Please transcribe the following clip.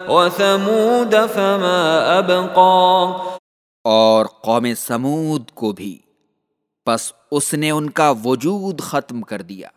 وثمود فما ابقا اور قوم سمود کو بھی، پس اس نے ان کا وجود ختم کر دیا۔